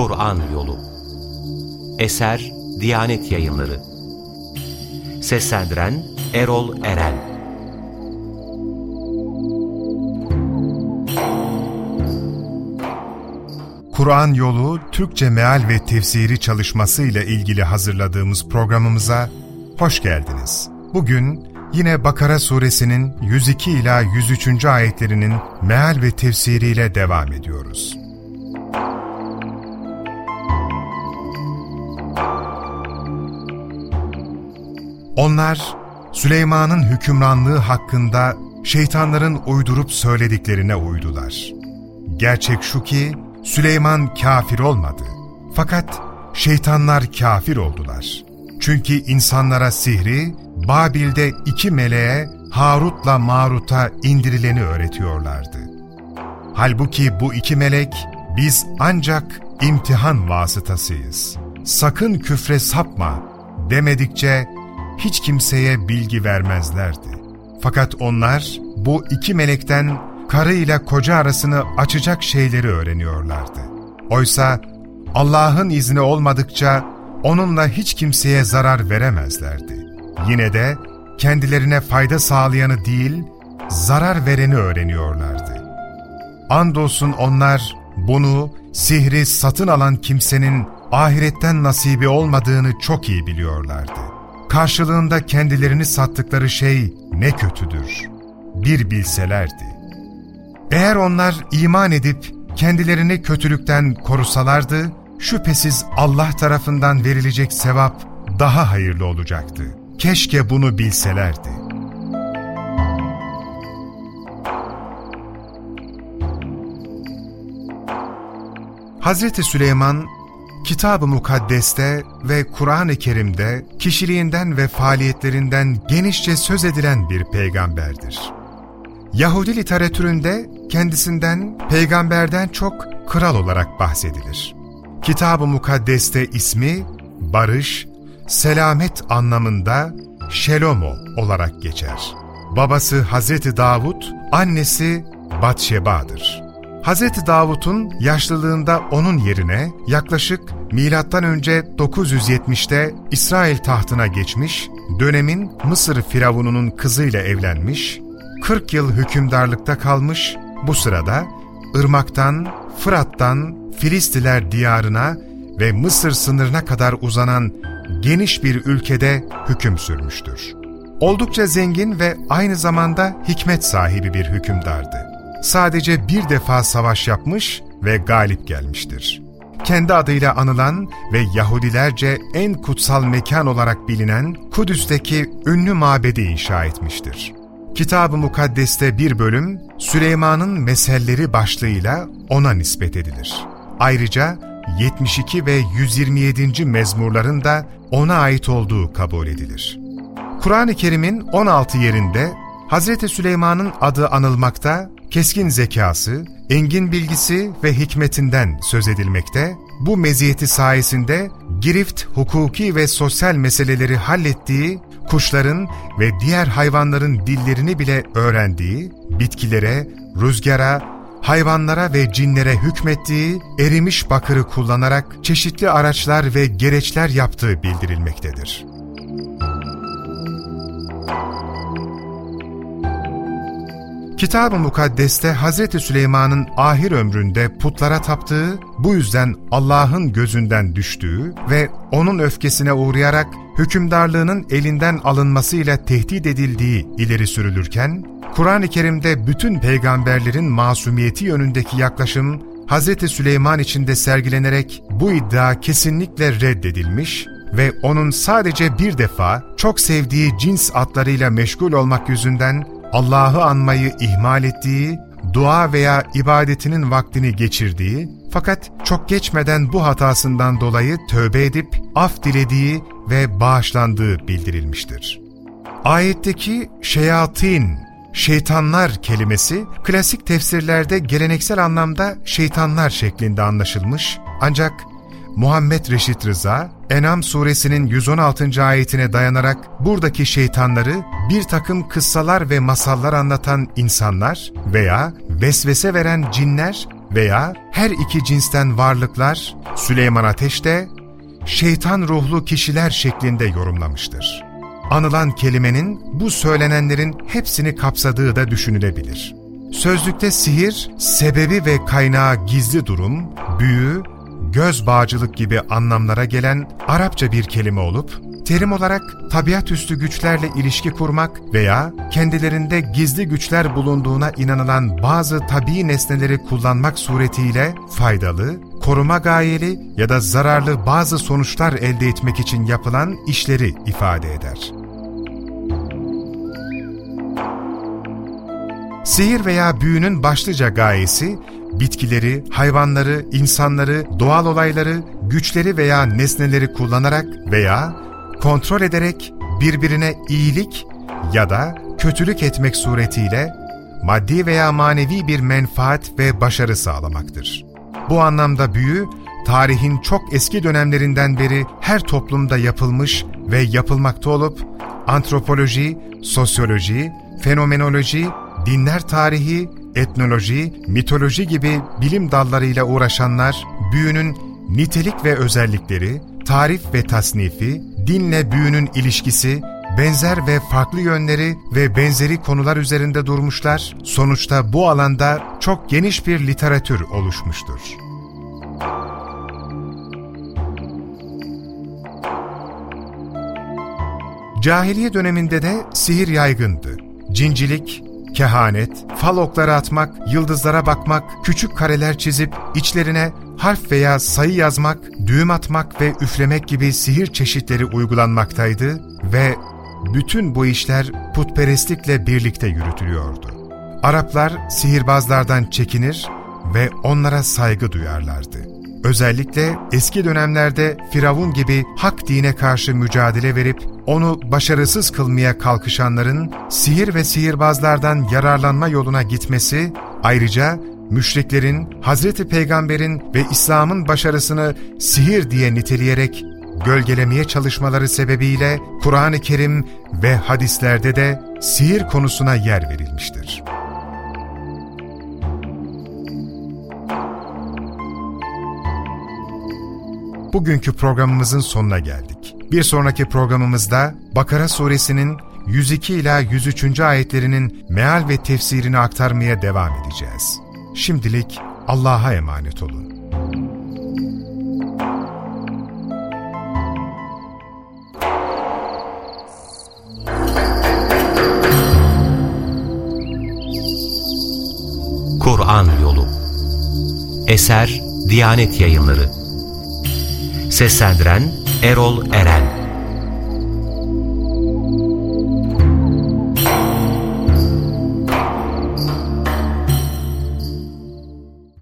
Kur'an Yolu Eser Diyanet Yayınları Seslendiren Erol Eren Kur'an Yolu Türkçe Meal ve Tefsiri çalışması ile ilgili hazırladığımız programımıza hoş geldiniz. Bugün yine Bakara suresinin 102 ila 103. ayetlerinin meal ve tefsiriyle devam ediyoruz. Onlar, Süleyman'ın hükümranlığı hakkında şeytanların uydurup söylediklerine uydular. Gerçek şu ki, Süleyman kafir olmadı. Fakat şeytanlar kafir oldular. Çünkü insanlara sihri, Babil'de iki meleğe, Harut'la Marut'a indirileni öğretiyorlardı. Halbuki bu iki melek, biz ancak imtihan vasıtasıyız. Sakın küfre sapma demedikçe hiç kimseye bilgi vermezlerdi. Fakat onlar bu iki melekten karı ile koca arasını açacak şeyleri öğreniyorlardı. Oysa Allah'ın izni olmadıkça onunla hiç kimseye zarar veremezlerdi. Yine de kendilerine fayda sağlayanı değil, zarar vereni öğreniyorlardı. Andolsun onlar bunu, sihri satın alan kimsenin ahiretten nasibi olmadığını çok iyi biliyorlardı. Karşılığında kendilerini sattıkları şey ne kötüdür. Bir bilselerdi. Eğer onlar iman edip kendilerini kötülükten korusalardı, şüphesiz Allah tarafından verilecek sevap daha hayırlı olacaktı. Keşke bunu bilselerdi. Hazreti Süleyman, Kitab-ı Mukaddes'te ve Kur'an-ı Kerim'de kişiliğinden ve faaliyetlerinden genişçe söz edilen bir peygamberdir. Yahudi literatüründe kendisinden peygamberden çok kral olarak bahsedilir. Kitab-ı Mukaddes'te ismi barış, selamet anlamında Şelomo olarak geçer. Babası Hazreti Davud, annesi Batşeba'dır. Hazreti Davud'un yaşlılığında onun yerine yaklaşık milattan önce 970'te İsrail tahtına geçmiş, dönemin Mısır firavununun kızıyla evlenmiş, 40 yıl hükümdarlıkta kalmış, bu sırada Irmak'tan, Fırat'tan Filistiler diyarına ve Mısır sınırına kadar uzanan geniş bir ülkede hüküm sürmüştür. Oldukça zengin ve aynı zamanda hikmet sahibi bir hükümdardı. Sadece bir defa savaş yapmış ve galip gelmiştir. Kendi adıyla anılan ve Yahudilerce en kutsal mekan olarak bilinen Kudüs'teki ünlü mabedi inşa etmiştir. Kitab-ı Mukaddes'te bir bölüm Süleyman'ın meselleri başlığıyla ona nispet edilir. Ayrıca 72 ve 127. mezmurların da ona ait olduğu kabul edilir. Kur'an-ı Kerim'in 16 yerinde Hz. Süleyman'ın adı anılmakta, keskin zekası, engin bilgisi ve hikmetinden söz edilmekte, bu meziyeti sayesinde girift, hukuki ve sosyal meseleleri hallettiği, kuşların ve diğer hayvanların dillerini bile öğrendiği, bitkilere, rüzgara, hayvanlara ve cinlere hükmettiği erimiş bakırı kullanarak çeşitli araçlar ve gereçler yaptığı bildirilmektedir. Kitab-ı Mukaddes'te Hz. Süleyman'ın ahir ömründe putlara taptığı, bu yüzden Allah'ın gözünden düştüğü ve onun öfkesine uğrayarak hükümdarlığının elinden alınmasıyla tehdit edildiği ileri sürülürken, Kur'an-ı Kerim'de bütün peygamberlerin masumiyeti yönündeki yaklaşım, Hz. Süleyman için de sergilenerek bu iddia kesinlikle reddedilmiş ve onun sadece bir defa çok sevdiği cins atlarıyla meşgul olmak yüzünden Allah'ı anmayı ihmal ettiği, dua veya ibadetinin vaktini geçirdiği, fakat çok geçmeden bu hatasından dolayı tövbe edip af dilediği ve bağışlandığı bildirilmiştir. Ayetteki şeyatin, şeytanlar kelimesi klasik tefsirlerde geleneksel anlamda şeytanlar şeklinde anlaşılmış ancak Muhammed Reşit Rıza, Enam suresinin 116. ayetine dayanarak buradaki şeytanları bir takım kıssalar ve masallar anlatan insanlar veya vesvese veren cinler veya her iki cinsten varlıklar Süleyman Ateş de şeytan ruhlu kişiler şeklinde yorumlamıştır. Anılan kelimenin bu söylenenlerin hepsini kapsadığı da düşünülebilir. Sözlükte sihir, sebebi ve kaynağı gizli durum, büyü, göz bağcılık gibi anlamlara gelen Arapça bir kelime olup, terim olarak tabiat üstü güçlerle ilişki kurmak veya kendilerinde gizli güçler bulunduğuna inanılan bazı tabii nesneleri kullanmak suretiyle faydalı, koruma gayeli ya da zararlı bazı sonuçlar elde etmek için yapılan işleri ifade eder. Sihir veya büyünün başlıca gayesi, bitkileri, hayvanları, insanları, doğal olayları, güçleri veya nesneleri kullanarak veya kontrol ederek birbirine iyilik ya da kötülük etmek suretiyle maddi veya manevi bir menfaat ve başarı sağlamaktır. Bu anlamda büyü, tarihin çok eski dönemlerinden beri her toplumda yapılmış ve yapılmakta olup, antropoloji, sosyoloji, fenomenoloji, dinler tarihi, etnoloji, mitoloji gibi bilim dallarıyla uğraşanlar, büyünün nitelik ve özellikleri, tarif ve tasnifi, dinle büyünün ilişkisi, benzer ve farklı yönleri ve benzeri konular üzerinde durmuşlar, sonuçta bu alanda çok geniş bir literatür oluşmuştur. Cahiliye döneminde de sihir yaygındı. Cincilik, kehanet, fal okları atmak, yıldızlara bakmak, küçük kareler çizip içlerine harf veya sayı yazmak, düğüm atmak ve üflemek gibi sihir çeşitleri uygulanmaktaydı ve bütün bu işler putperestlikle birlikte yürütülüyordu. Araplar sihirbazlardan çekinir ve onlara saygı duyarlardı. Özellikle eski dönemlerde Firavun gibi hak dine karşı mücadele verip onu başarısız kılmaya kalkışanların sihir ve sihirbazlardan yararlanma yoluna gitmesi, ayrıca müşriklerin Hazreti Peygamber'in ve İslam'ın başarısını sihir diye niteleyerek gölgelemeye çalışmaları sebebiyle Kur'an-ı Kerim ve hadislerde de sihir konusuna yer verilmiştir. Bugünkü programımızın sonuna geldik. Bir sonraki programımızda Bakara suresinin 102 ila 103. ayetlerinin meal ve tefsirini aktarmaya devam edeceğiz. Şimdilik Allah'a emanet olun. Kur'an Yolu Eser Diyanet Yayınları Seslendiren Erol Eren